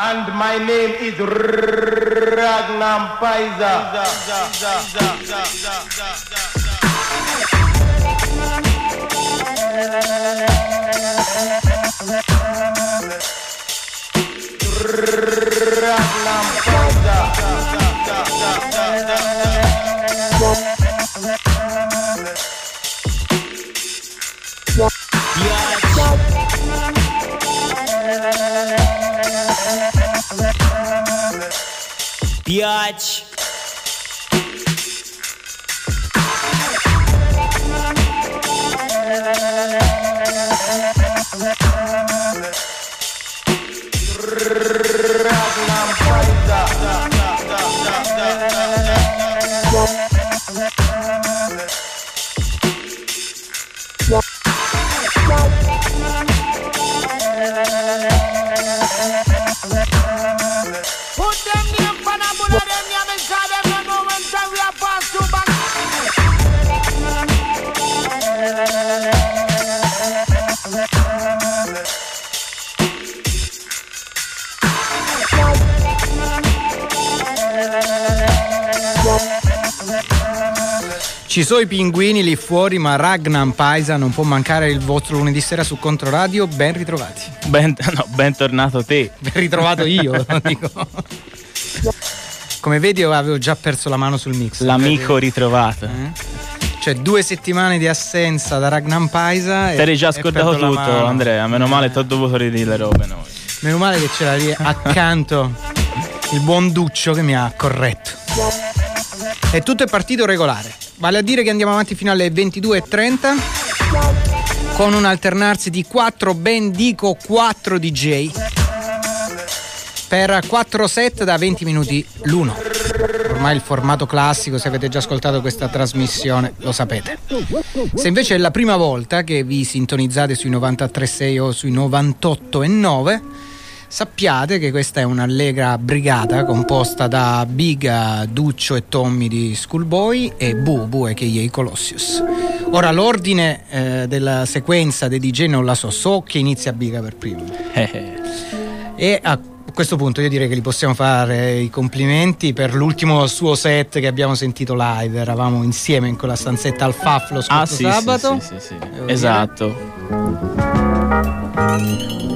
And my name is Ragnar. Ragnar Piaci. Ragnar Ci sono i pinguini lì fuori, ma Ragnar Paisa non può mancare il vostro lunedì sera su Controradio. Ben ritrovati. Ben, no, bentornato te. Ben ritrovato io, dico. Come vedi, avevo già perso la mano sul mix. L'amico ritrovato. Eh? Cioè, due settimane di assenza da Ragnar Paisa. e- Ti eri già scordato la tutto. Andrea. Meno male ti ho dovuto ridire le robe noi. Meno male che c'era lì accanto il buon Duccio che mi ha corretto. E tutto è partito regolare. Vale a dire che andiamo avanti fino alle 22.30 con un alternarsi di 4, ben dico 4 DJ per 4 set da 20 minuti l'uno. Ormai il formato classico, se avete già ascoltato questa trasmissione, lo sapete. Se invece è la prima volta che vi sintonizzate sui 93.6 o sui 98.9, sappiate che questa è un'allegra brigata composta da Biga, Duccio e Tommy di Schoolboy e Bubu e i Colossius. Ora l'ordine eh, della sequenza dei DJ non la so, so che inizia Biga per primo. E a questo punto io direi che gli possiamo fare i complimenti per l'ultimo suo set che abbiamo sentito live. Eravamo insieme in quella stanzetta al FAF lo scorso Ah, sì, sì, sabato. sì, sì, sì. Devo dire.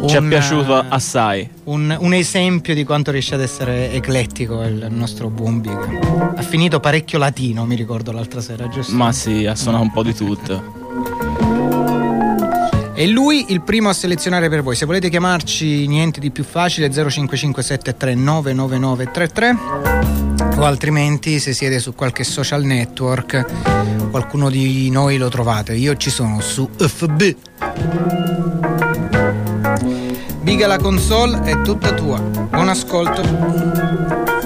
Ci è Un, piaciuto eh, assai. Un, un esempio di quanto riesce ad essere eclettico il nostro buon Big. Ha finito parecchio latino, mi ricordo l'altra sera, giusto? Ma sì, ha suonato un po' di tutto. E lui il primo a selezionare per voi. Se volete chiamarci niente di più facile 0557399933 o altrimenti se siete su qualche social network qualcuno di noi lo trovate. Io ci sono su FB. Biga la console è tutta tua. Buon ascolto.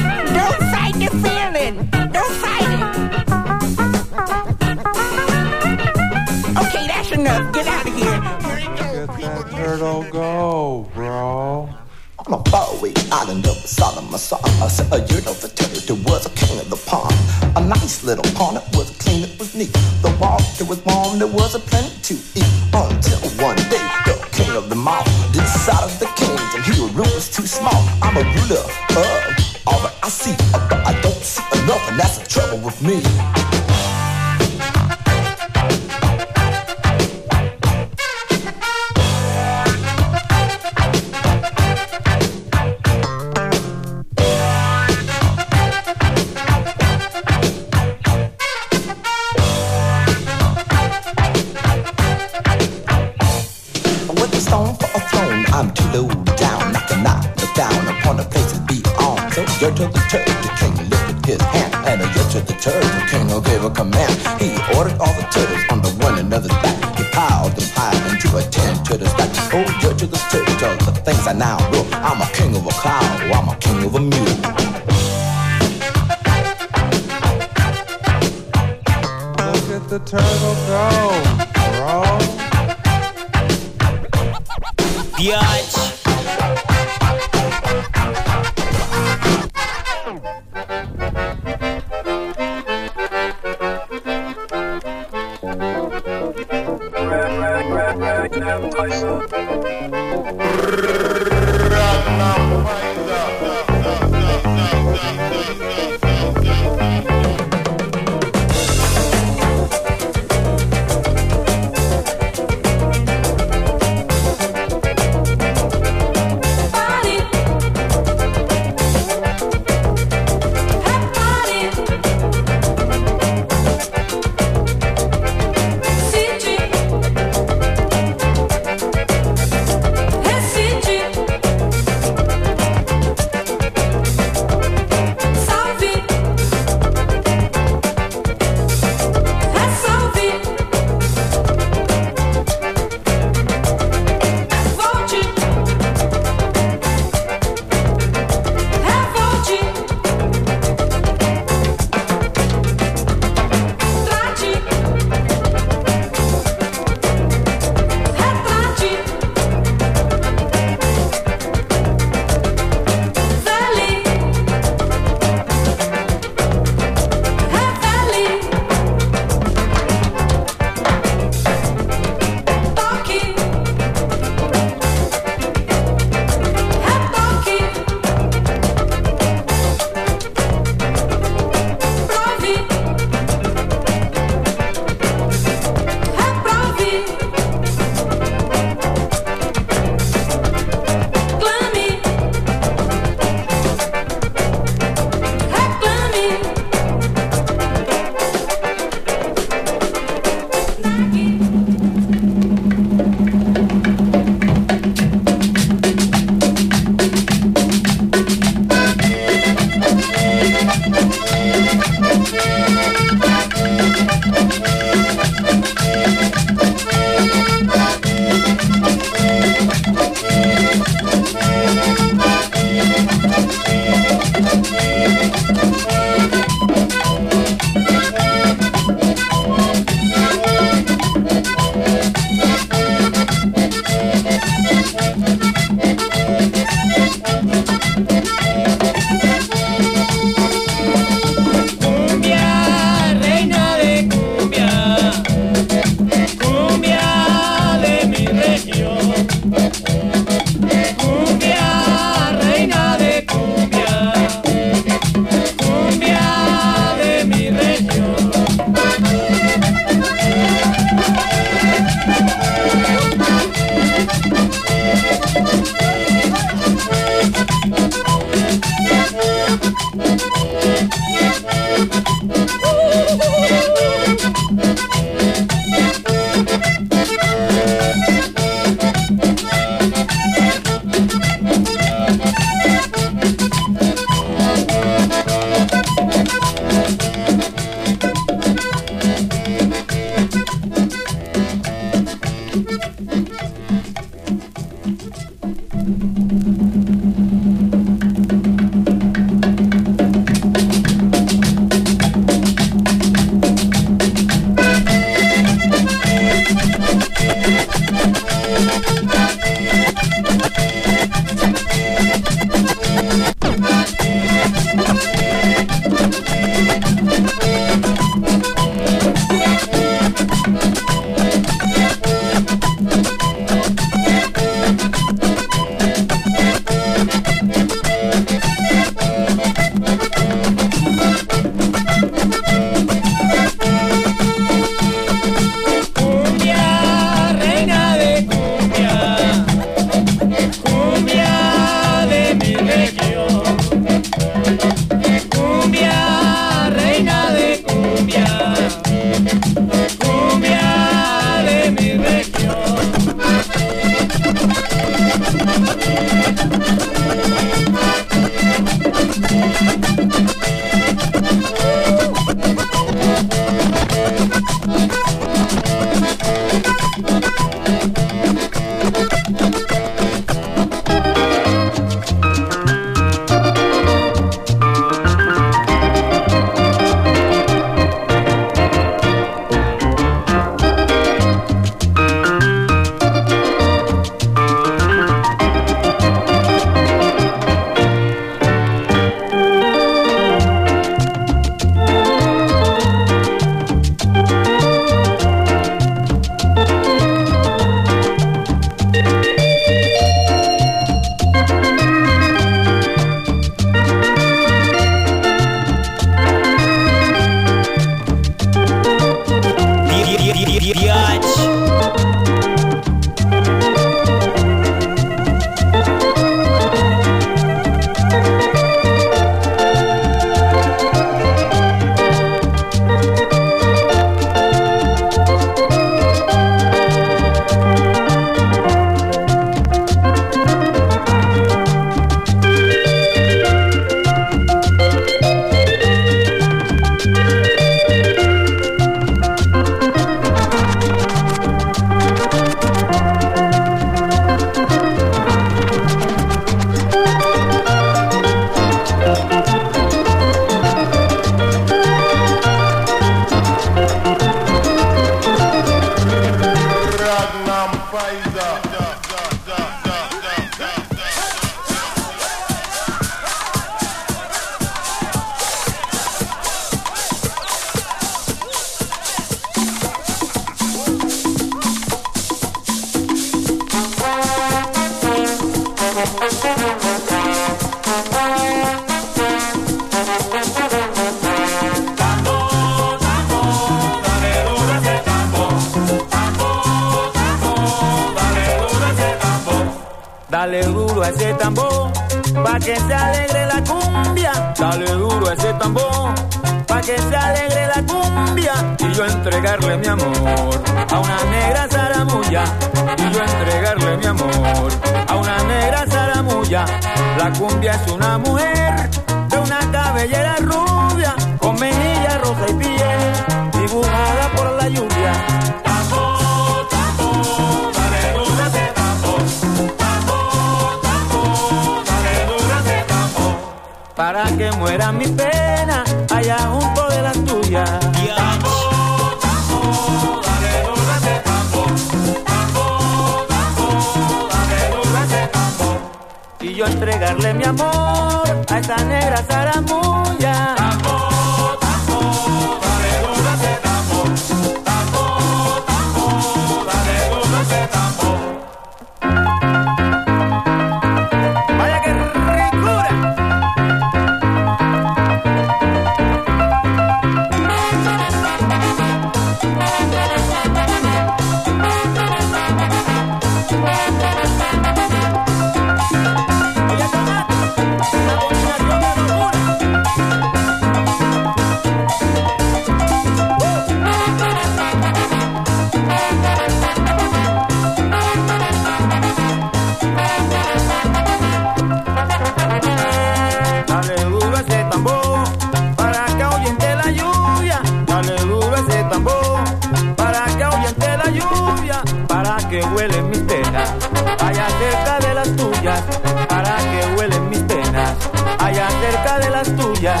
que huelen mis penas, allá cerca de las tuyas,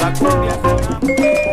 la cumbia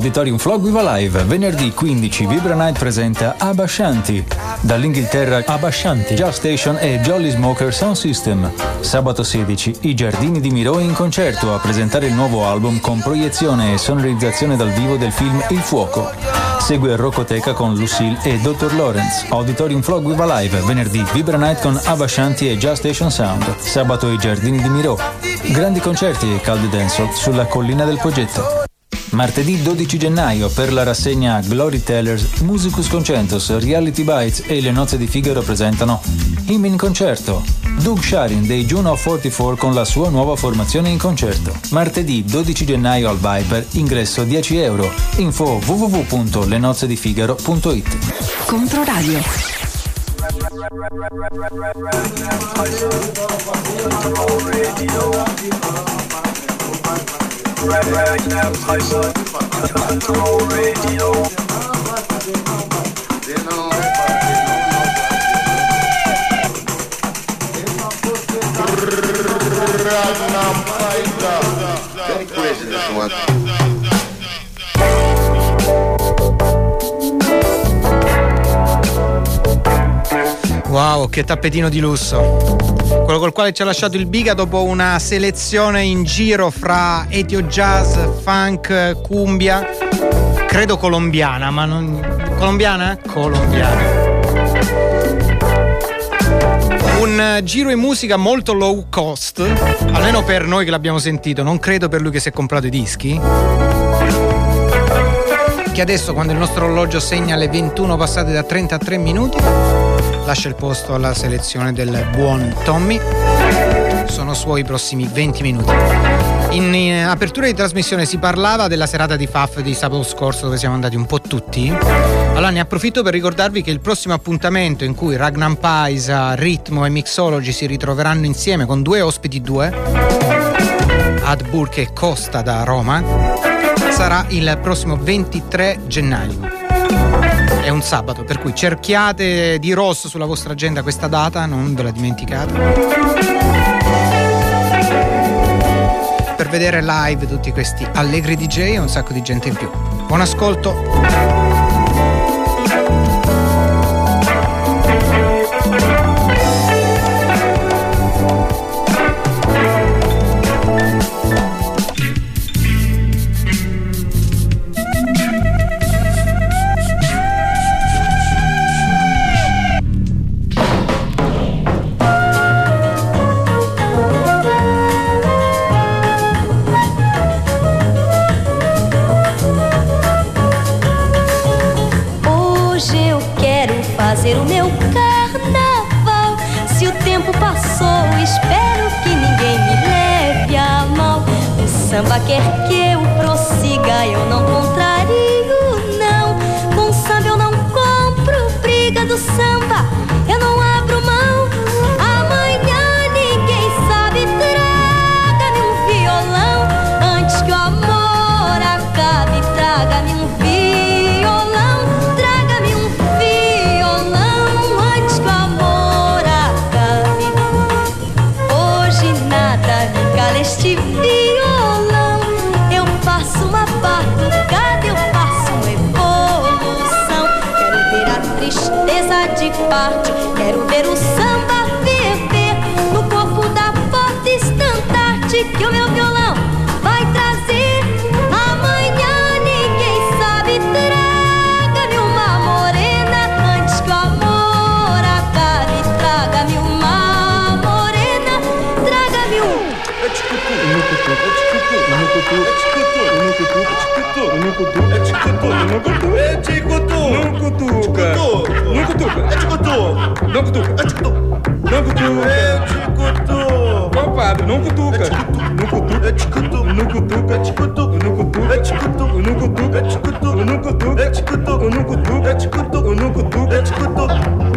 Auditorium Flog Viva Live, venerdì 15 Vibra Night presenta Abashanti. Dall'Inghilterra Abashanti, Just Station e Jolly Smoker Sound System. Sabato 16 I Giardini di Miro in concerto a presentare il nuovo album con proiezione e sonorizzazione dal vivo del film Il Fuoco. Segue Roccoteca con Lucille e Dr. Lawrence. Auditorium Flog Viva Live, venerdì Vibra Night con Abashanti e Just Station Sound. Sabato I Giardini di Miro. Grandi concerti e caldi dancehall sulla collina del progetto. Martedì 12 gennaio per la rassegna Glory Tellers, Musicus Concentus, Reality Bites e Le Nozze di Figaro presentano Him in concerto. Doug Sharin dei Juno 44 con la sua nuova formazione in concerto. Martedì 12 gennaio al Viper, ingresso 10 euro. Info www.lenozzedifigaro.it Controradio. One. Wow, che tappetino di lusso. Quello col quale ci ha lasciato il Biga dopo una selezione in giro fra etio jazz, funk, cumbia, credo colombiana, ma non. colombiana? Colombiana. Un giro in musica molto low cost, almeno per noi che l'abbiamo sentito, non credo per lui che si è comprato i dischi. Che adesso, quando il nostro orologio segna le 21 passate da 33 minuti, lascia il posto alla selezione del buon Tommy. Sono suoi i prossimi 20 minuti. In apertura di trasmissione si parlava della serata di FAF di sabato scorso dove siamo andati un po' tutti. Allora ne approfitto per ricordarvi che il prossimo appuntamento in cui Ragnar Paisa, Ritmo e Mixology si ritroveranno insieme con due ospiti due, Ad Burke e Costa da Roma, sarà il prossimo 23 gennaio. È un sabato, per cui cerchiate di rosso sulla vostra agenda questa data, non ve la dimenticate. Per vedere live tutti questi allegri DJ e un sacco di gente in più. Buon ascolto. cutuca. Não cutuca. Eu te cutuco. Não cutuca. Eu te cutuco. Não cutuca. Eu te cutuco. Compadre, não cutuca. Não cutuca. Eu te cutuco. Não cutuca. Eu te cutuco. Não cutuca. Eu te cutuco. Não cutuca. Eu te cutuco. Não cutuca. Eu te cutuco. Não cutuca. Eu te cutuco. Não cutuca. Eu te cutuco.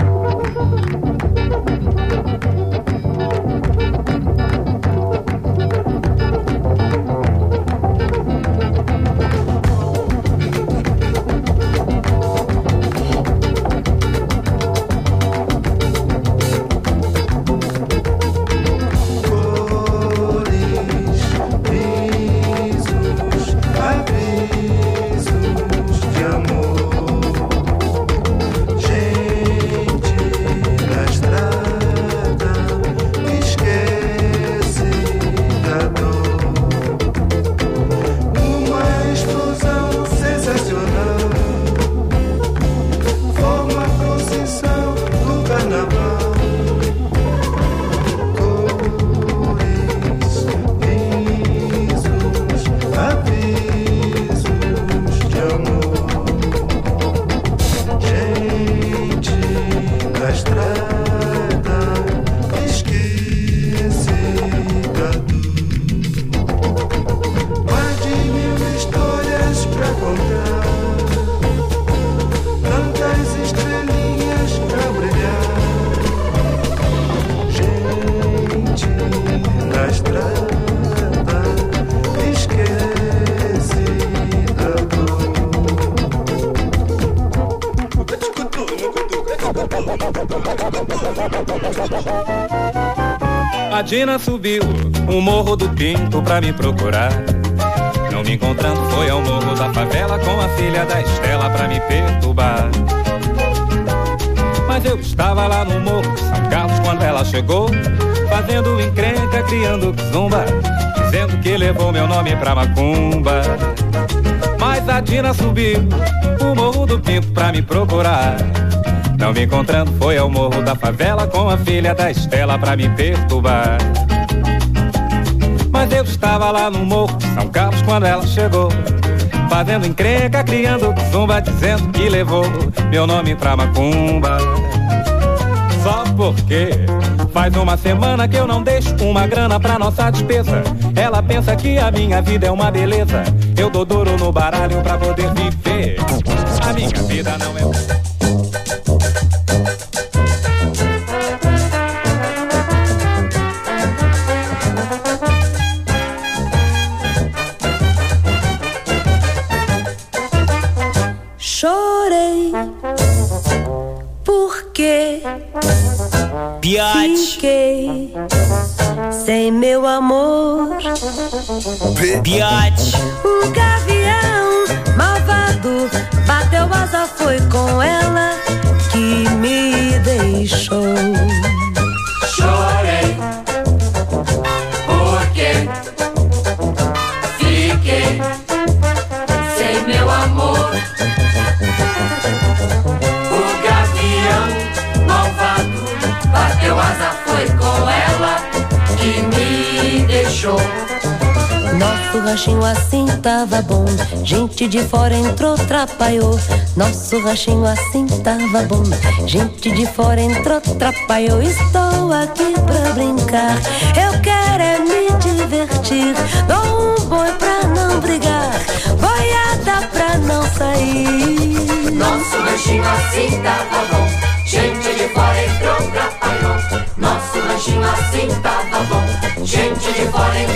A Dina subiu o morro do Pinto pra me procurar. Não me encontrando, foi ao morro da favela com a filha da Estela pra me perturbar. Mas eu estava lá no morro de São Carlos quando ela chegou, fazendo encrenca, criando zumba, dizendo que levou meu nome pra macumba. Mas a Dina subiu o morro do Pinto pra me procurar. Não me encontrando, foi ao morro da favela com a filha da Estela pra me perturbar. Mas eu estava lá no morro São Carlos quando ela chegou. Fazendo encrenca, criando zumba, dizendo que levou meu nome pra macumba. Só porque faz uma semana que eu não deixo uma grana pra nossa despesa. Ela pensa que a minha vida é uma beleza. Eu dou duro no baralho pra poder viver. A minha vida não é. Fiquei sem meu amor. Um gavião malvado bateu asa, foi com ela que me deixou. Deixou. Nosso ranchinho assim tava bom. Gente de fora entrou, trapalhou. Nosso ranchinho assim tava bom. Gente de fora entrou, trapalhou. Estou aqui pra brincar. Eu quero é me divertir. Dou um boi pra não brigar. Boiada pra não sair. Nosso ranchinho assim tava bom. Gente de fora entrou, trapalhou. Nosso ranchinho assim tava bom. Księci niech worek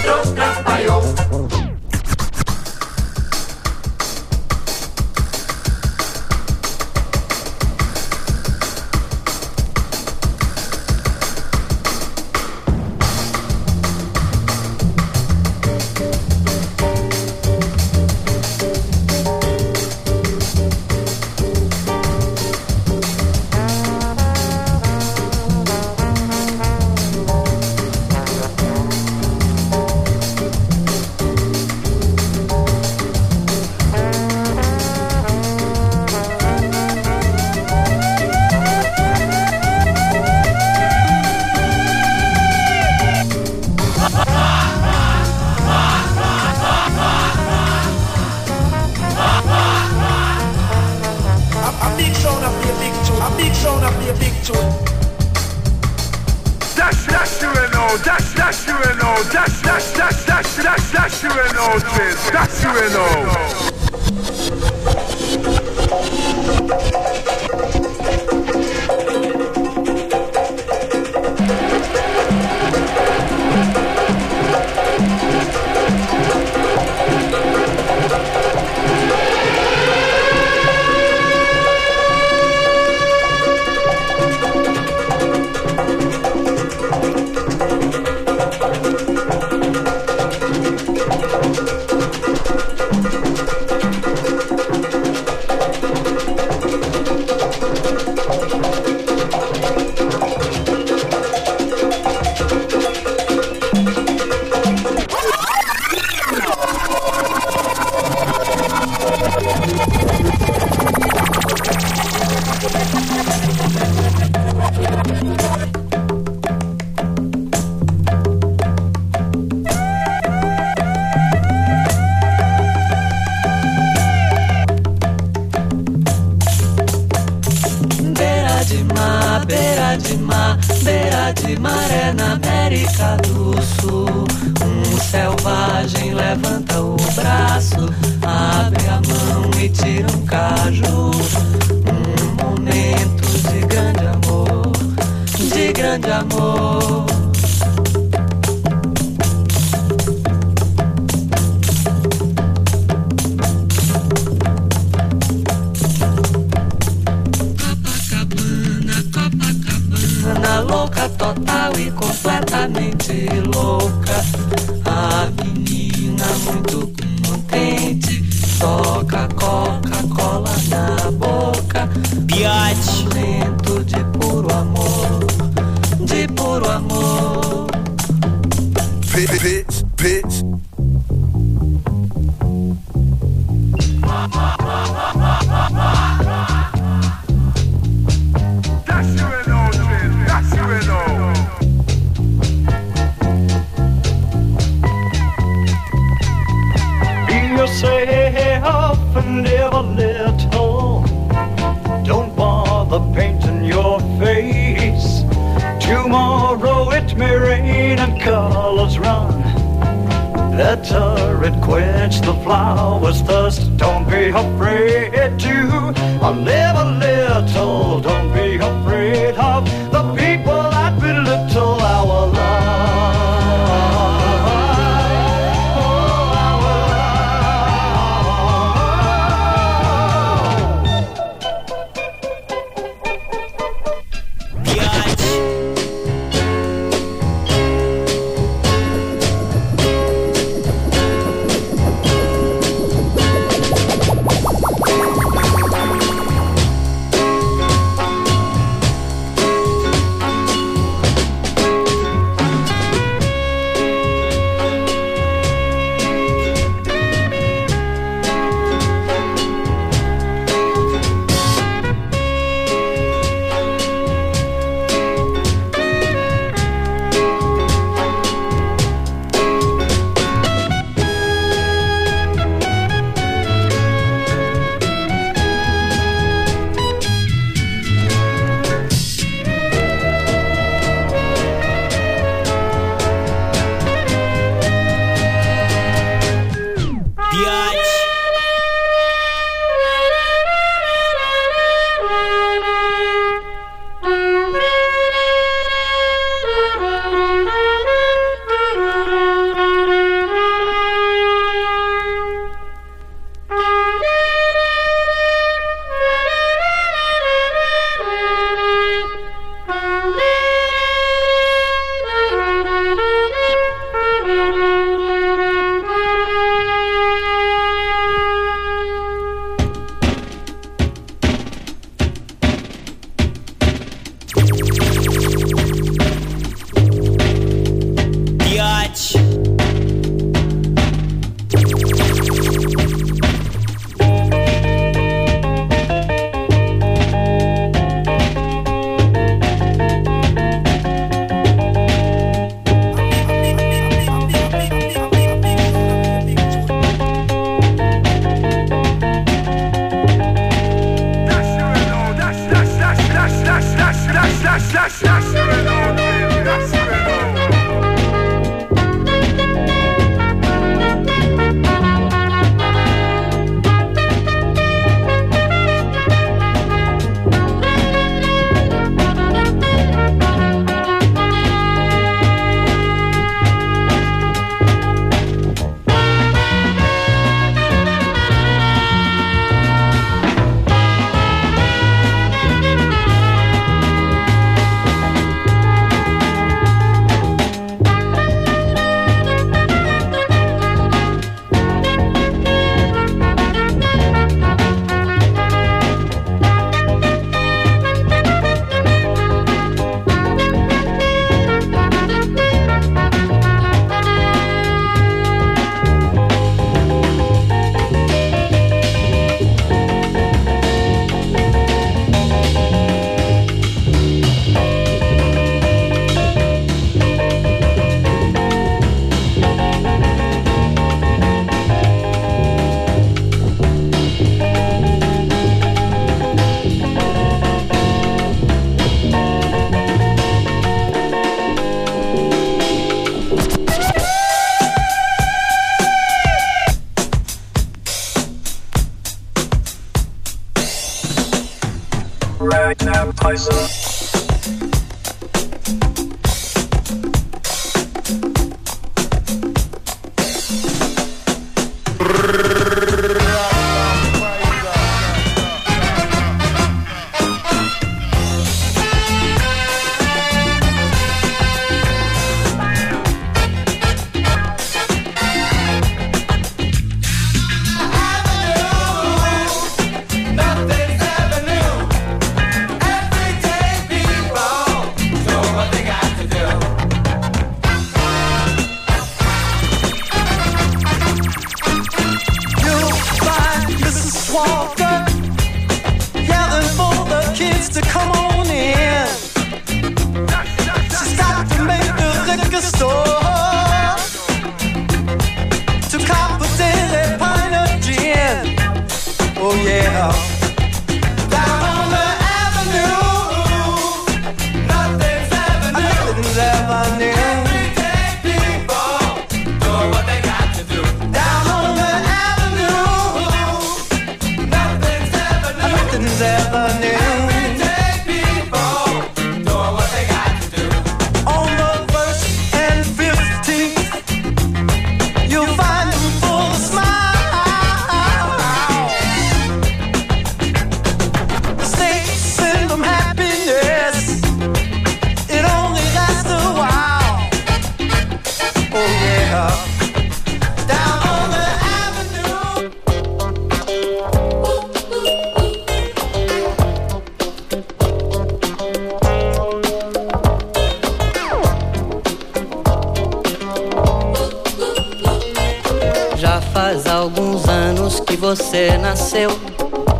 faz alguns anos que você nasceu,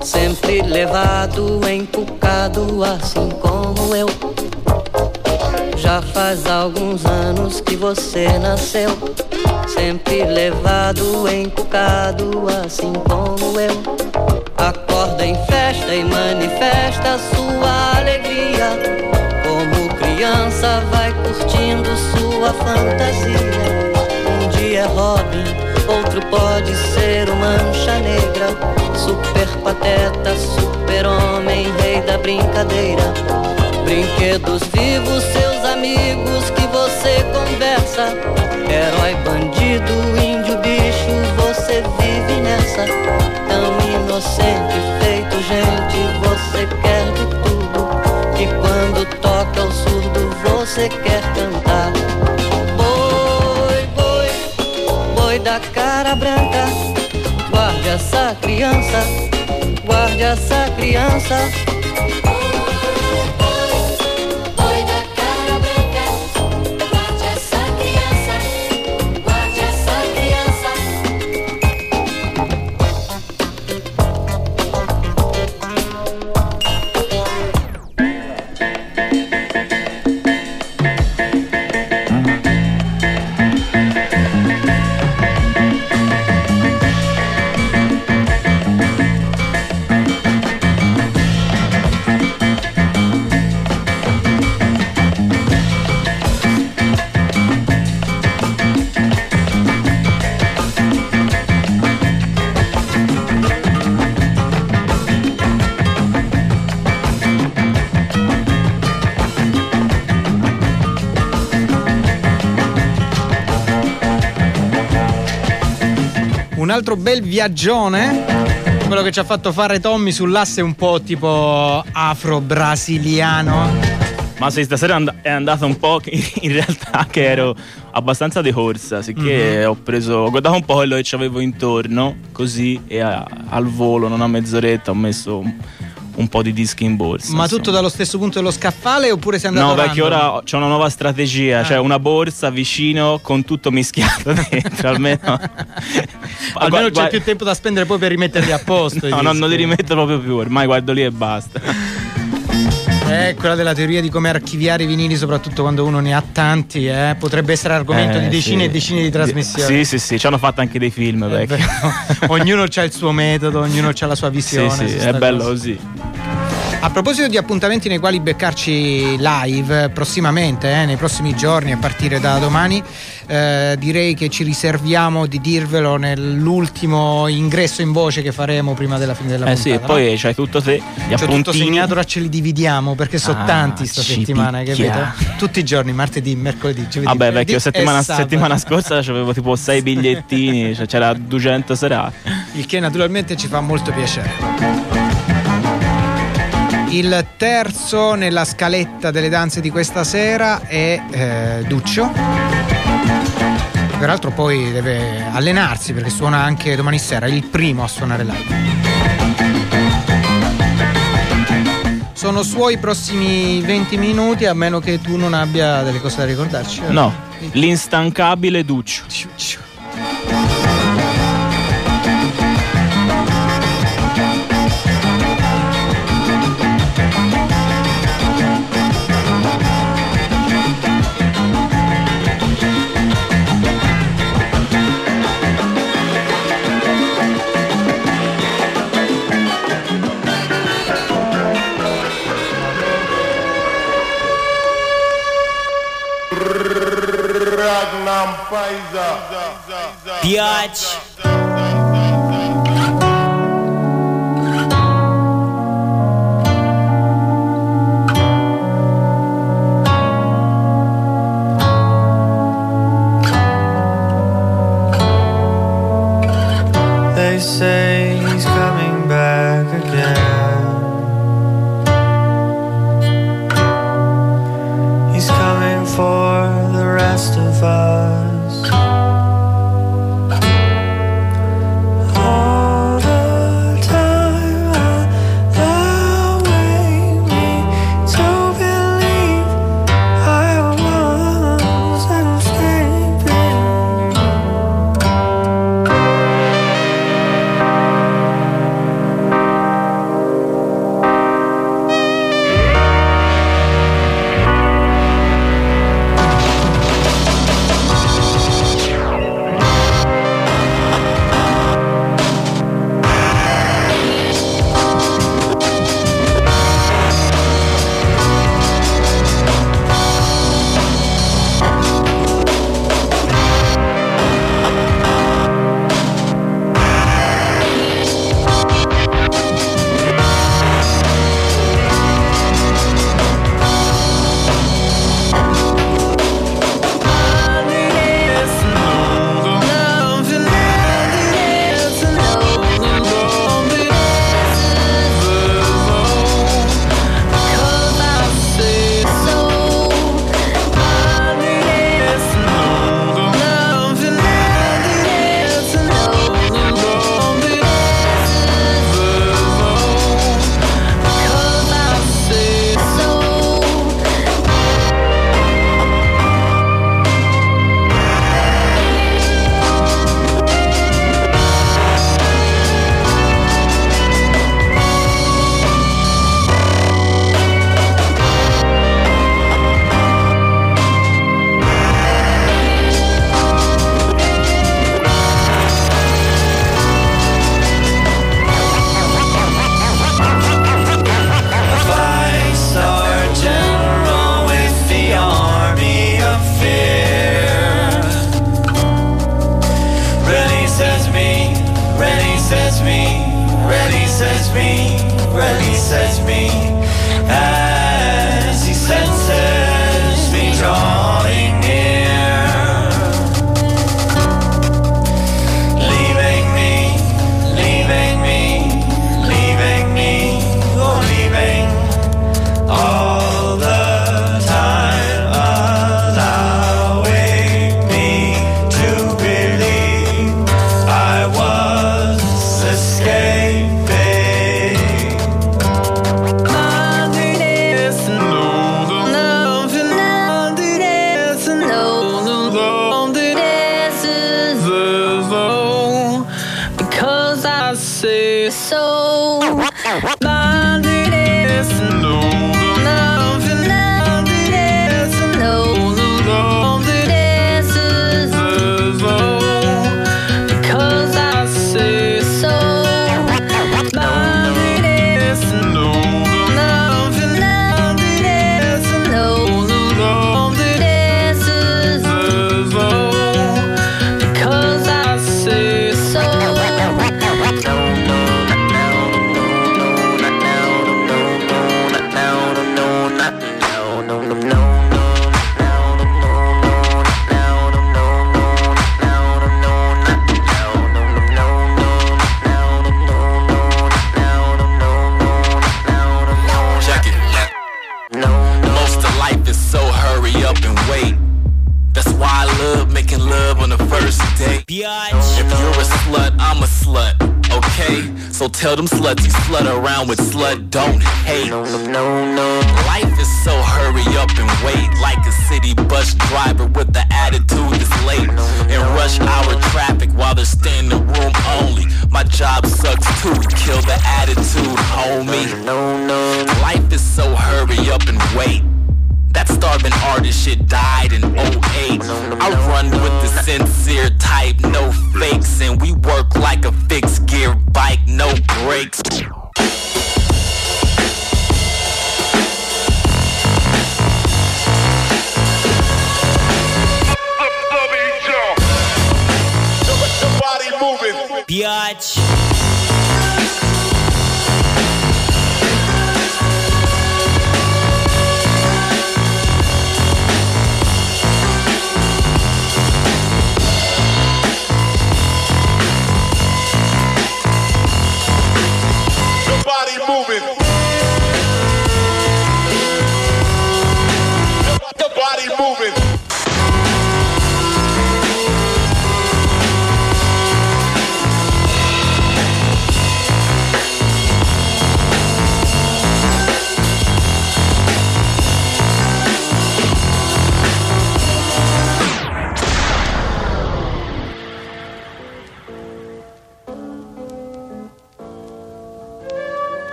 sempre levado, encucado, assim como eu. Já faz alguns anos que você nasceu, sempre levado, encucado, assim como eu. Acorda em festa e manifesta sua alegria. Como criança vai curtindo sua fantasia. Um dia é Robin, outro pode ser o Mancha Negra. Super pateta, super homem, rei da brincadeira. Brinquedos vivos, seus amigos que você conversa. Herói, bandido, índio, bicho, você vive nessa. Tão inocente, feito gente, você quer de tudo. Que quando toca o surdo, você quer cantar. Da cara branca. Guarde essa criança, guarde essa criança. Altro bel viaggione. Quello che ci ha fatto fare Tommy sull'asse un po' tipo afro-brasiliano. Ma sì, stasera è andata un po' in realtà che ero abbastanza di corsa, sicché Mhm. ho preso, ho guardato un po' quello che avevo intorno, così e a- al volo, non a mezz'oretta, ho messo un, po' di dischi in borsa. Ma tutto dallo stesso punto dello scaffale oppure sei andato No, perché ora c'è una nuova strategia, Ah. cioè una borsa vicino con tutto mischiato dentro, almeno. Almeno c'è più tempo da spendere poi per rimetterli a posto. No, no, non li rimetto proprio più, ormai guardo lì e basta. Eh, quella della teoria di come archiviare i vinili, soprattutto quando uno ne ha tanti, eh, potrebbe essere argomento Eh, di decine sì. e decine di trasmissioni. Sì, sì, sì, ci hanno fatto anche dei film vecchi. ognuno ha il suo metodo, ognuno ha la sua visione. Sì, sì, è bello cosa. così. A proposito di appuntamenti nei quali beccarci live prossimamente, eh, nei prossimi giorni, a partire da domani, eh, direi che ci riserviamo di dirvelo nell'ultimo ingresso in voce che faremo prima della fine della Eh sì, e puntata. poi c'hai tutto te, gli C'ho tutto segnato, ora ce li dividiamo perché sono Ah, tanti sta settimana, hai capito? picchia. Tutti i giorni, martedì, mercoledì, giovedì. Vabbè, vecchio, settimana, settimana scorsa avevo tipo 6 bigliettini, cioè c'era 200 serate. Il che naturalmente ci fa molto piacere. Il terzo nella scaletta delle danze di questa sera è eh, Duccio. Peraltro poi deve allenarsi perché suona anche domani sera, è il primo a suonare live. Sono suoi prossimi 20 minuti a meno che tu non abbia delle cose da ricordarci. No, l'instancabile Duccio. Ragnar They say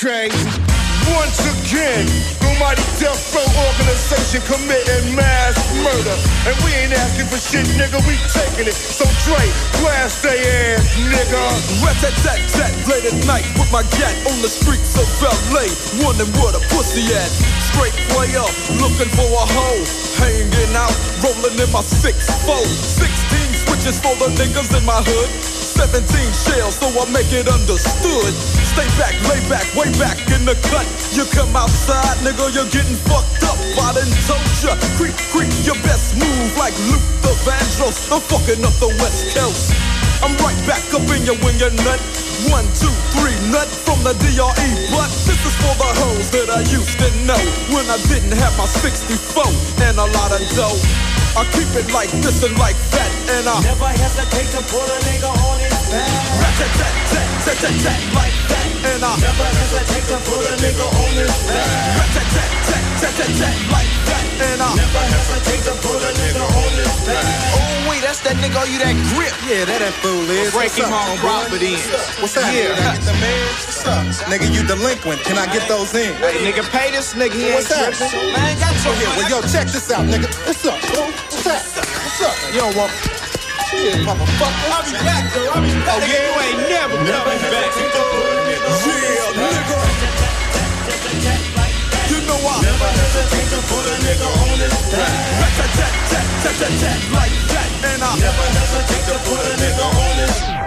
crazy. Once again, the mighty death row organization committing mass murder. And we ain't asking for shit, nigga, we taking it. So Dre, blast they ass, nigga. Rat-tat-tat-tat, late at night with my gat on the streets of LA. Wondering where the pussy at. Straight player, looking for a hoe. Hanging out, rolling in my 6-4. 16 switches for the niggas in my hood. 17 shells, so I make it understood. Stay back, lay back, way back in the cut. You come outside, nigga, you're getting fucked up. I done told ya, creep, creep, your best move like Luther Vandross. I'm fucking up the West Coast. I'm right back up in your when you're nut. One, two, three, nut from the DRE. But this is for the hoes that I used to know when I didn't have my 64 and a lot of dough. I keep it like this and like that, and I Never hesitate to pull a nigga on his back. rat-tat-tat-tat-tat-tat like that, and I Never hesitate to pull a nigga on his back. rat-tat-tat-tat-tat-tat like that, and I Never hesitate to pull a nigga on his back. Oh, wait, that's that nigga, you that grip. Yeah, that that fool is. Break What's him up, on, homeboy? drop it in. What's up? Yeah. Can get the meds? What's up? Nigga, you delinquent. Can I get those in? Hey, nigga, pay this nigga. He What's ain't up? Man, got you here. Well, yo, check this out, nigga. What's up? bro? What's up? What's up? You don't want. Shit, motherfucker. I'll be back, though. I'll be back. Oh, yeah, you ain't never coming back. Yeah, nigga. You know I Never hesitate to pull a nigga on his back. rat-tat-tat-tat-tat like that, and I Never hesitate to pull a nigga on his I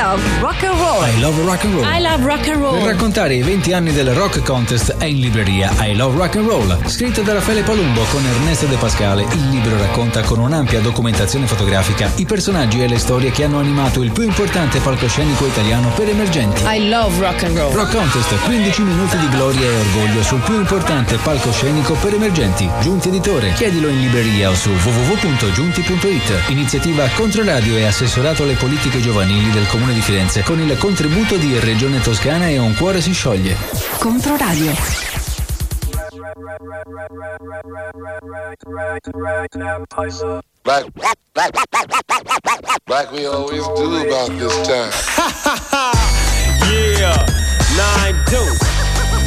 love rock and roll. I Love Rock and Roll. I love rock and roll. Per raccontare i 20 anni del Rock Contest è in libreria I Love Rock and Roll, scritto da Raffaele Palumbo con Ernesto De Pascale. Il libro racconta con un'ampia documentazione fotografica i personaggi e le storie che hanno animato il più importante palcoscenico italiano per emergenti. I love rock and roll. Rock Contest, 15 minuti di gloria e orgoglio sul più importante palcoscenico per emergenti. Giunti Editore, chiedilo in libreria o su www.giunti.it. Iniziativa Controradio e assessorato alle politiche giovanili del Comune di Firenze con il contributo di Regione Toscana e Un Cuore si scioglie. Controradio. Like, like we always do about this time. Yeah, nine deuce,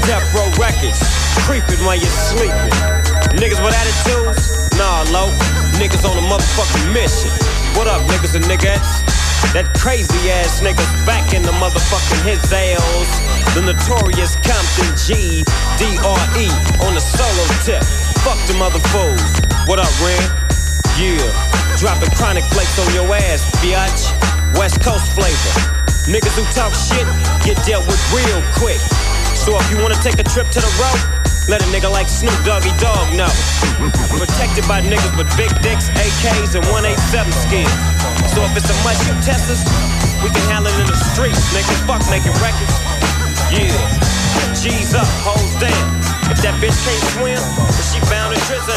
Death Row Records, creeping while you're sleeping. Niggas with attitudes? Nah, low. Niggas on a motherfucking mission. What up, niggas and niggas? That crazy ass niggas back in the motherfucking his ales. The notorious Compton G D-R-E on the solo tip. Fuck the mother fools. What up, Ren? Yeah, dropping chronic flakes on your ass, biatch. West Coast flavor. Niggas who talk shit get dealt with real quick. So if you wanna take a trip to the road, let a nigga like Snoop Doggy Dogg know. Protected by niggas with big dicks, AKs, and 187 skills. So if it's a must you test us, we can handle it in the streets, nigga. Fuck making records. Yeah. G's up, hoes down. If that bitch can't swim, then she bound to drizzle.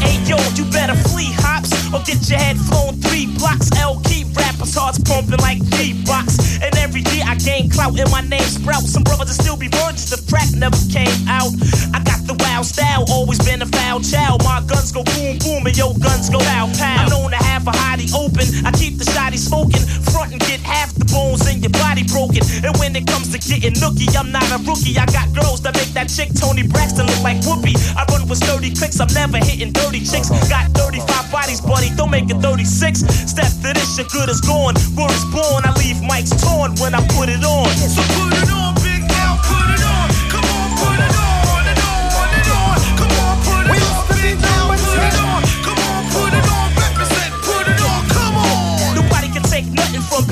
Hey yo, you better flee hops or get your head flown three blocks. L keep rappers hearts pumping like beatbox. And every year I gain clout and my name sprout. Some brothers will still be virgins the crack never came out. I got the wild style, always been a foul child. My guns go boom boom and your guns go pow pow. I'm known to have a hottie open. I keep the shotty smoking, front and get half the bones in your body broken. And when it comes to getting nookie, I'm not a rookie. I got girls that make that chick Toni Braxton look like Whoopi. I run with sturdy clicks, I'm never hitting dirty chicks. Got 35 bodies, buddy, don't make it 36. Step to this, your good is gone. Word is born, I leave mics torn when I put it on. So put it on,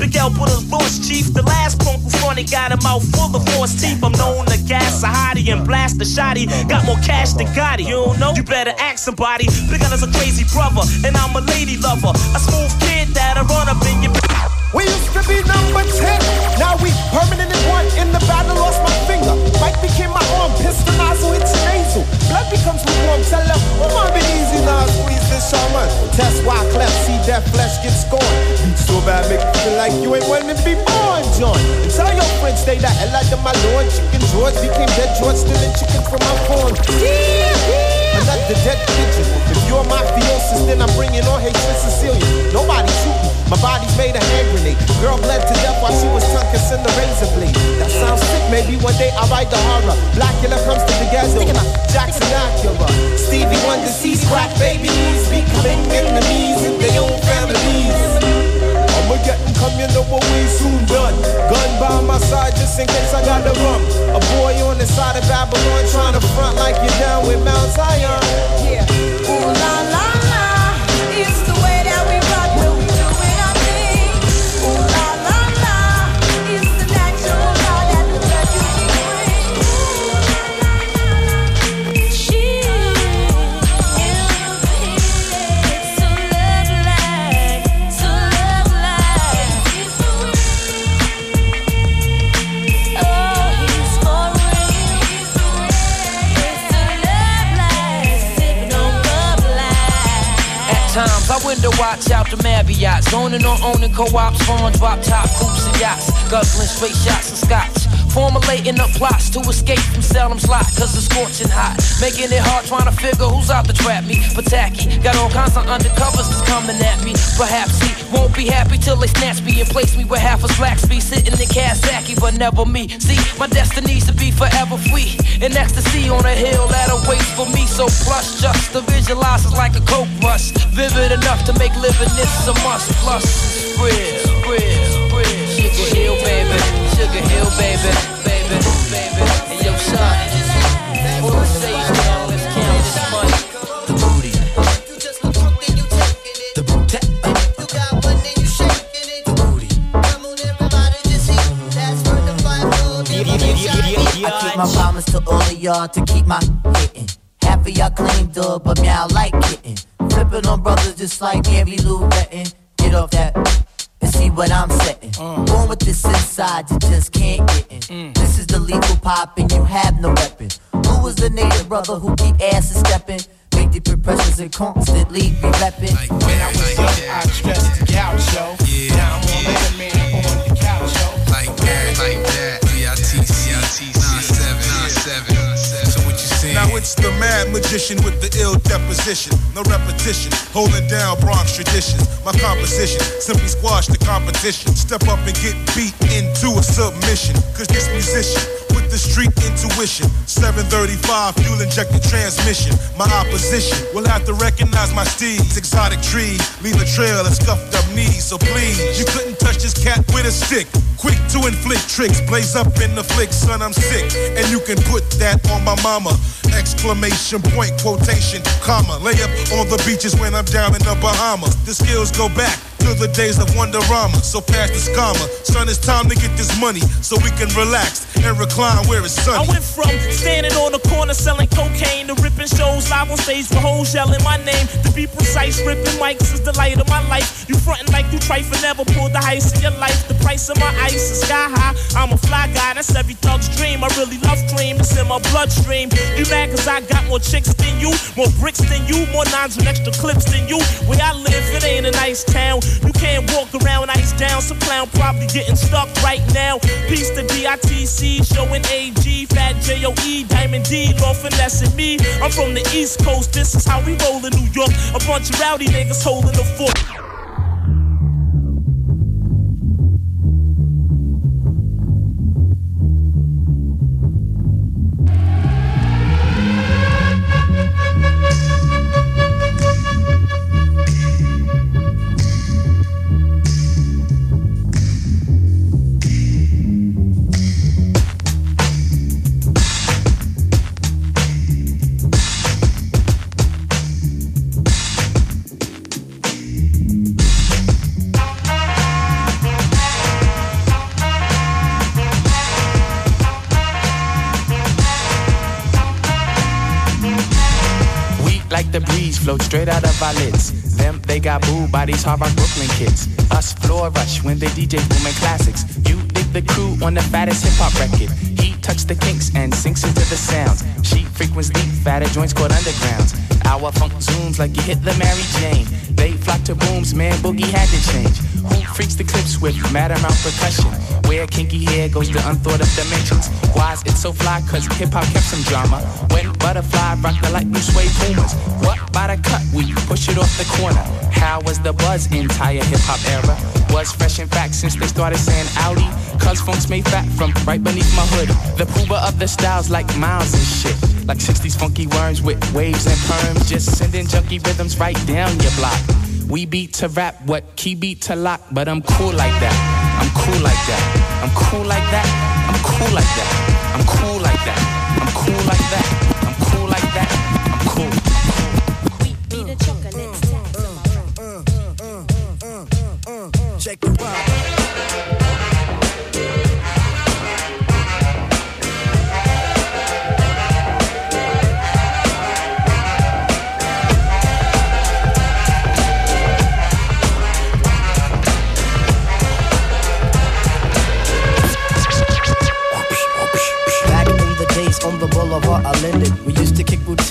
Big L but his voice, chief. The last punk who funny got a mouth full of force teeth. I'm known to gas a hottie and blast a shotty. Got more cash than Gotti. You don't know? You better ask somebody. Big L is a crazy brother, and I'm a lady lover. A smooth kid that'll run up in your. We used to be number 10. Now we permanent one. In the battle, lost my finger. Mike became my arm. Pistol nozzle, it's nasal. Blood becomes lukewarm. Tell them, oh, my be easy now. Squeeze this shaman. Test why cleft. See that flesh get scorned. Beat so bad, make you feel like you ain't wanting to be born, John. And tell your friends, stay the hell out of my lord. Chicken George became dead George, stealing chicken from my phone. Another dead pigeon. If you're mafiosis, then I'm bringing on hatred Sicilian. Nobody. My body's made a hand grenade. Girl bled to death while she was tongue kissing the razor blade. That sounds sick. Maybe one day I'll write the horror. Blackula comes together. Jackson Acura. Stevie Wonder sees crack babies becoming enemies in their own families. I'ma get and come, you know what we soon done. Gun by my side just in case I got the run. A boy on the side of Babylon trying to front like you're down with Mount Zion. Yeah. Ooh la la the Marriott, zoning on owning co-ops, farm drop top coops and yachts, guzzling straight shots and scotch. Formulating up plots to escape from Salem's lot, cause it's scorching hot. Making it hard trying to figure who's out to trap me. But tacky, got all kinds of undercovers that's coming at me. Perhaps he won't be happy till they snatch me and place me with half a slacks speed, sitting in Kazaki, but never me. See, my destiny's to be forever free. In ecstasy on a hill that awaits for me. So plush, just to visualize is like a coke rush. Vivid enough to make living this a must. Plus, real, real, real. Sugar Hill, baby. Sugar Hill, baby. Baby, baby. And yo, son. Promise to all of y'all to keep my hitting. Half of y'all claim dog, but me I like hitting. Flipping on brothers just like Mary Lou Retton. Get off that and see what I'm setting. Uh. Born with this inside, you just can't get in. Mm. This is the lethal pop and you have no weapon. Who was the native brother who keep asses stepping? Make the pressures and constantly be repping. When I was young, I stressed the gaucho. Now I'm more than a man on the couch, yo. Like that, like Now it's the mad magician with the ill deposition. No repetition, holding down Bronx traditions. My composition simply squash the competition. Step up and get beat into a submission. Cause this musician the street intuition. 735 fuel injected transmission. My opposition will have to recognize my steeds. Exotic trees leave a trail of scuffed up knees. So please, you couldn't touch this cat with a stick. Quick to inflict tricks, blaze up in the flick, son, I'm sick. And you can put that on my mama. Exclamation point, quotation, comma. Lay up on the beaches when I'm down in the Bahamas. The skills go back to the days of Wonderama. So pass the scammer. Son, it's time to get this money so we can relax and recline where it's sunny. I went from standing on the corner selling cocaine to ripping shows live on stage with hoes yelling my name. To be precise, ripping mics is the light of my life. You frontin' like you trifle, never pulled the heist in your life. The price of my ice is sky high. I'm a fly guy, that's every thug's dream. I really love cream, it's in my bloodstream. You mad cause I got more chicks than you, more bricks than you, more nines and extra clips than you. Where I live, it ain't a nice town. You can't walk around ice down. Some clown probably getting stuck right now. Peace to DITC, showing AG, Fat JOE, Diamond D, Law finessing me. I'm from the East Coast, this is how we roll in New York. A bunch of rowdy niggas holding the fort. Straight out of our lids. Them, they got booed by these hard rock Brooklyn kids. Us floor rush when they DJ booming classics. You dig the crew on the fattest hip hop record. He tucks the kinks and sinks into the sounds. She frequents deep, fatter joints called undergrounds. Our funk zooms like you hit the Mary Jane. They flock to booms, man, boogie had to change. Who freaks the clips with mad amount percussion? Where kinky hair goes to unthought of dimensions. Why is it so fly? Cause hip hop kept some drama. When butterfly rock the light blue suede pumas. What by the cut? We push it off the corner. How was the buzz entire hip hop era? Was fresh in fact since they started saying Audi. Cause funk's made fat from right beneath my hood. The pooba of the styles like miles and shit. Like 60s funky worms with waves and perms. Just sending junky rhythms right down your block. We beat to rap, what key beat to lock, but I'm cool like that. I'm cool like that. I'm cool like that. I'm cool like that. I'm cool like that. I'm cool like that.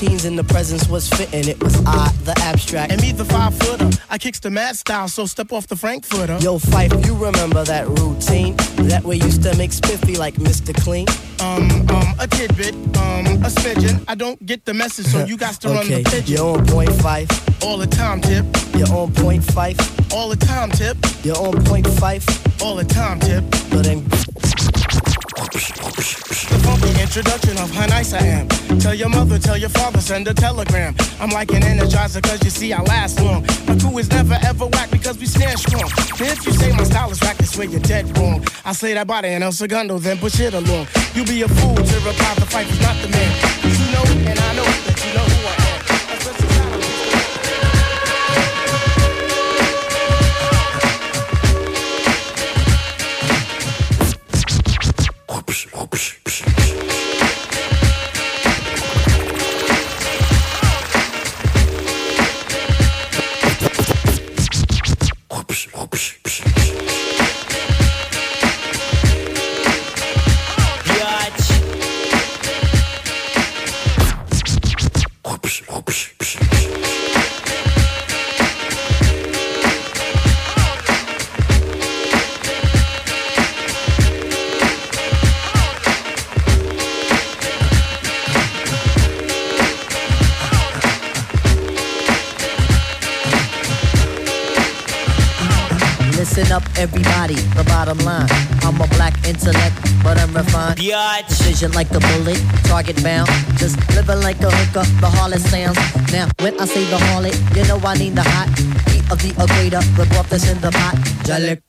Routines and the presence was fitting. It was I, the abstract. And me, the five footer. I kicks the mad style, so step off the Frankfurter. Yo, Phife, you remember that routine? That we used to make spiffy like Mr. Clean? Um, um, a tidbit, um, a smidgen. I don't get the message, so you got to run okay, the pigeon. you're on point Phife. All the time, tip. You're on point Phife. All the time, tip. You're on point Phife. All the time, tip. But then introduction of how nice I am. Tell your mother, tell your father, send a telegram. I'm like an energizer, cause you see, I last long. My crew is never ever whack because we stand strong. And if you say my style is whack, I swear you're dead wrong. I slay that body in El Segundo, then push it along. You be a fool to reply the fight is not the man. You know, and I know that you I'm. Precision like a bullet, target bound. Just living like a hooker, the harlot sounds. Now, when I say the harlot, you know I need the hot heat of the equator, the broth that's in the pot. Jalik,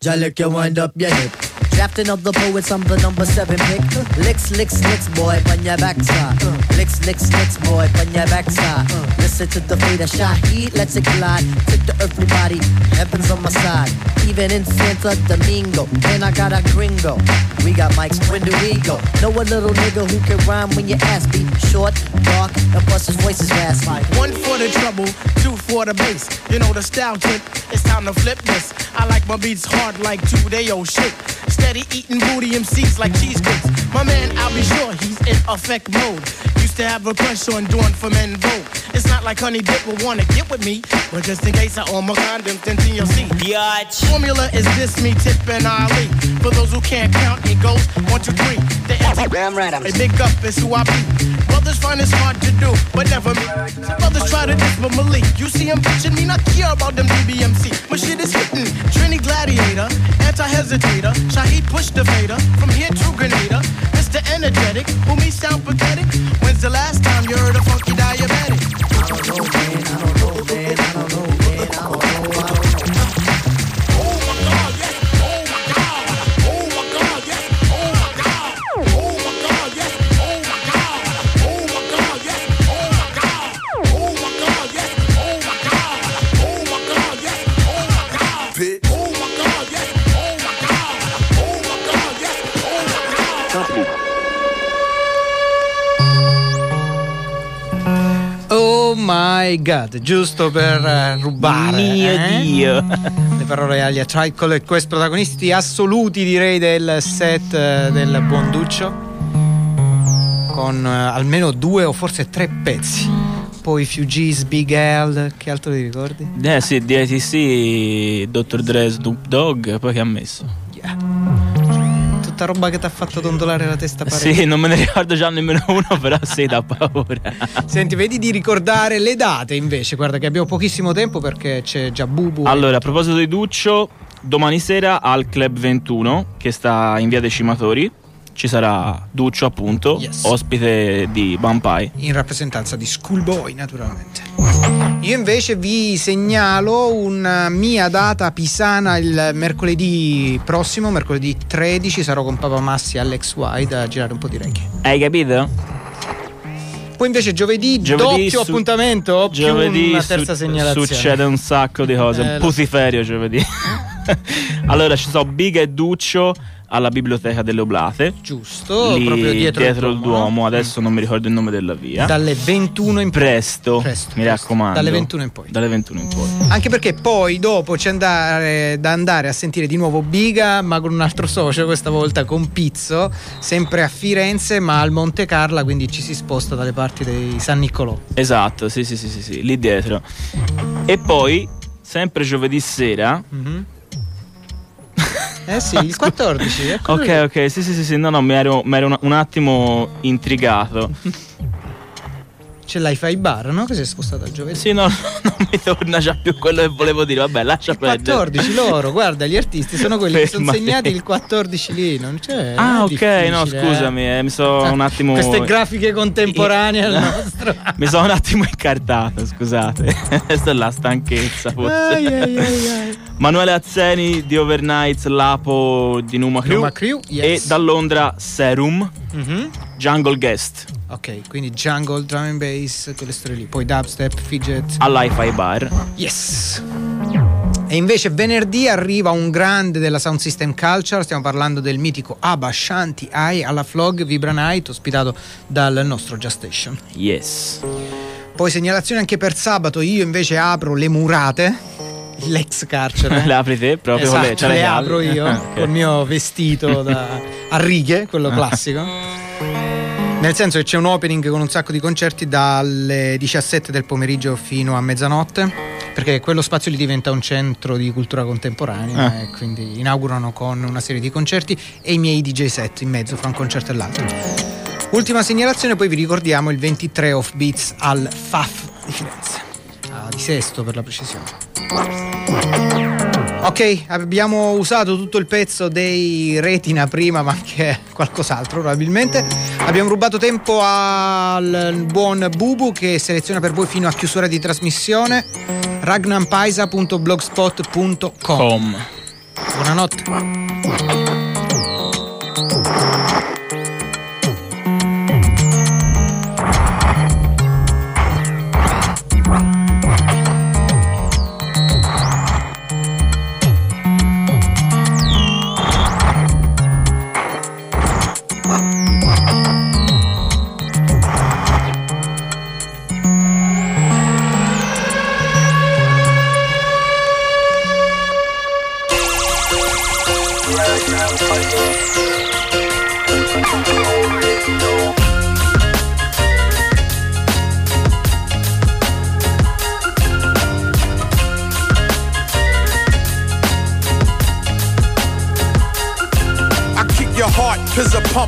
Jalik, you wind up your hip. Drafting of the poets, I'm the number seven pick. Licks, licks, licks, boy, on your backside. Licks, licks, licks, boy, on your backside. Listen to the fate of Shaheed, let's it glide. Take the earthly body, heaven's on my side. Even in Santo Domingo, and I got a gringo. We got mics, when do we go? Know a little nigga who can rhyme when your ass be short, dark, and plus his voice is raspy. One for the trouble, two for the bass. You know the style tip, it's time to flip this. I like my beats hard like two day old shit. Steady eating booty MCs like cheesecakes. My man, I'll be sure he's in effect mode. Used to have a crush on doing for men vote. It's not like Honey Dip will wanna get with me, but just in case I own my condoms, then you'll see. Biatch. Formula is this me, Tip and Ali. For those who can't count, it goes one, two, three. The Damn right, I'm a big up is who I be. Brothers find it's hard to do, but never me. Some brothers try to diss but Malik. You see him bitching me, not care about them DBMC. My shit is hitting. Trini Gladiator, anti-hesitator. Shaheed push the fader. From here to Grenada. Mr. Energetic, who me sound pathetic. When's the last time you heard a funky diabetic? Oh my god, giusto per eh, rubare Mio eh? Dio. le parole agli A Tribe Called Quest, protagonisti assoluti direi del set eh, del buon Duccio, con eh, almeno due o forse tre pezzi. Poi Fugees, Big L, che altro ti ricordi? Eh sì, DITC, Dr. Dre, Snoop Dogg, poi che ha messo? Tutta roba che ti ha fatto dondolare la testa parecchio. Sì, non me ne ricordo già nemmeno uno, però sì, da paura. Senti, vedi di ricordare le date invece, guarda che abbiamo pochissimo tempo perché c'è già Bubu. Allora, a proposito di Duccio, domani sera al Club 21, che sta in via Decimatori, ci sarà Duccio appunto, Yes. ospite di Vampire. in rappresentanza di Schoolboy naturalmente. Io invece vi segnalo una mia data Pisana il mercoledì prossimo, mercoledì 13, sarò con Papa Massi e Alex White a girare un po' di reggae. Hai capito? Poi invece giovedì, Giovedì doppio su- appuntamento, Giovedì più una terza su- segnalazione. succede un sacco di cose, Eh, un putiferio giovedì. allora ci sono Big e Duccio alla biblioteca delle Oblate. Giusto, lì proprio dietro il il Duomo. Duomo, adesso non mi ricordo il nome della via. Dalle 21 in presto, Presto, mi presto. raccomando. Dalle 21 in poi. Dalle 21 in poi. Anche perché poi dopo c'è andare, da andare a sentire di nuovo Biga, ma con un altro socio, questa volta con Pizzo, sempre a Firenze, ma al Monte Carla, quindi ci si sposta dalle parti dei San Niccolò. Esatto, sì, sì, sì, sì, sì, lì dietro. E poi, sempre giovedì sera. Eh sì, il 14. eccolo lì. Ok, ok, sì, sì, sì, sì, no, no, mi ero, mi ero un, un attimo intrigato. C'è l'hi-fi bar, no? Che si è spostato a giovedì. Sì, no, non mi torna già più quello che volevo dire. Vabbè, lascia perdere. 14 loro, guarda, gli artisti sono quelli che sono Fermati. segnati il 14 lì, non c'è. Ah, ok, no, difficile, scusami, eh. eh, mi sono un attimo. Queste grafiche contemporanee al No. nostro. Mi sono un attimo incartato, scusate. Questa è la stanchezza, forse. Ai, ai, ai. Manuele Azzeni di Overnights, Lapo di Numa Crew. Numa Crew, yes. E da Londra Serum, Mhm. Jungle Guest. Ok, quindi jungle, drum and bass, quelle storie lì. Poi dubstep, fidget. All'Hi-Fi Bar. Yes. E invece venerdì arriva un grande della Sound System Culture, stiamo parlando del mitico Abba Shanti Ai alla Flog Vibra Night, ospitato dal nostro Just Station. Yes. Poi segnalazione anche per sabato, io invece apro le murate, l'ex carcere. Le apri te proprio Esatto, le, ce le apro io Ah, ok. col mio vestito da- a righe, quello classico. Nel senso che c'è un opening con un sacco di concerti dalle 17 del pomeriggio fino a mezzanotte, perché quello spazio lì diventa un centro di cultura contemporanea Ah. e quindi inaugurano con una serie di concerti e i miei DJ set in mezzo fra un concerto e l'altro. Ultima segnalazione, poi vi ricordiamo il 23 off beats al FAF di Firenze, ah, di Sesto per la precisione. Ok, abbiamo usato tutto il pezzo dei Retina prima, ma anche qualcos'altro probabilmente. Abbiamo rubato tempo al buon Bubu che seleziona per voi fino a chiusura di trasmissione ragnampaisa.blogspot.com. Buonanotte.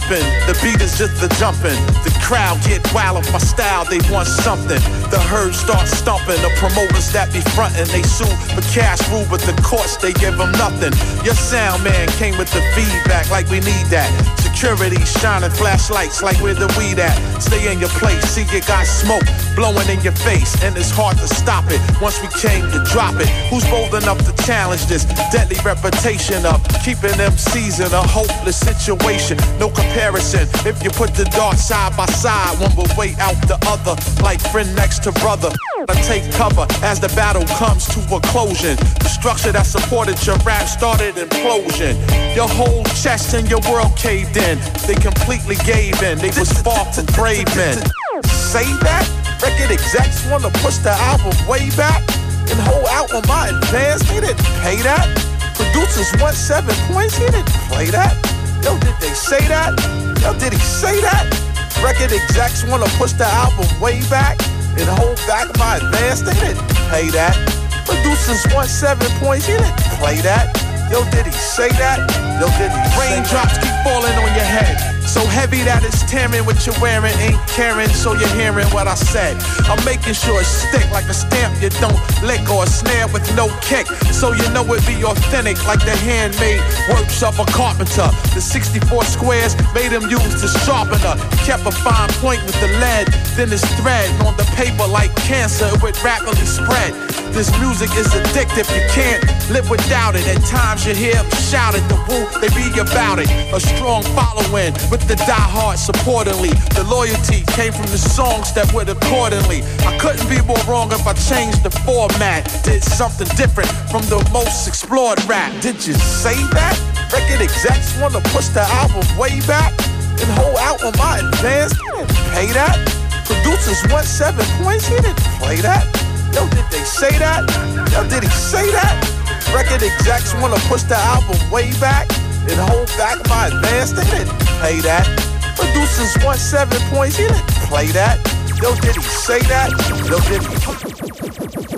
The beat is just the jumping. The crowd get wild of my style. They want something. The herd starts stumping. The promoters that be frontin', they sue for cash rule, but the courts they give them nothing. Your sound man came with the feedback like we need that. Security shining flashlights like where the weed at. Stay in your place. See you got smoke blowing in your face, and it's hard to stop it. Once we came to drop it, who's bold enough to challenge this deadly reputation of keeping MCs in a hopeless situation? No comparison. If you put the dark side by side, one will wait out the other, like friend next to brother. I take cover as the battle comes to a closing. The structure that supported your rap started implosion. Your whole chest and your world caved in. They completely gave in. They was far from brave men. Say that? Record execs wanna push the album way back and hold out on my advance. They didn't pay that. Producers want seven points. He didn't play that. Yo, did they say that? Yo, did he say that? Record execs wanna push the album way back and hold back my advance. They didn't pay that. Producers want seven points. He didn't play that. Yo, did he say that? Yo, did he Raindrops keep falling on your head. So heavy that it's tearing what you're wearing. Ain't caring, so you're hearing what I said. I'm making sure it stick like a stamp you don't lick or a snare with no kick. So you know it be authentic like the handmade works of a carpenter. The 64 squares made him use the sharpener. Kept a fine point with the lead. Then it's thread on the paper like cancer. It would rapidly spread. This music is addictive, you can't live without it. At times you hear them shout it, the woo, they be about it. A strong following with the diehard supportingly. The loyalty came from the songs that went accordingly. I couldn't be more wrong if I changed the format. Did something different from the most explored rap. Did you say that? Record execs wanna push the album way back and whole album my advance. He didn't pay that. Producers want seven points. He didn't play that. Yo, did they say that? Yo, did he say that? Record execs wanna push the album way back and hold back my advance. They didn't pay that. Producers want seven points. He didn't play that. Yo, did he say that? Yo, did he?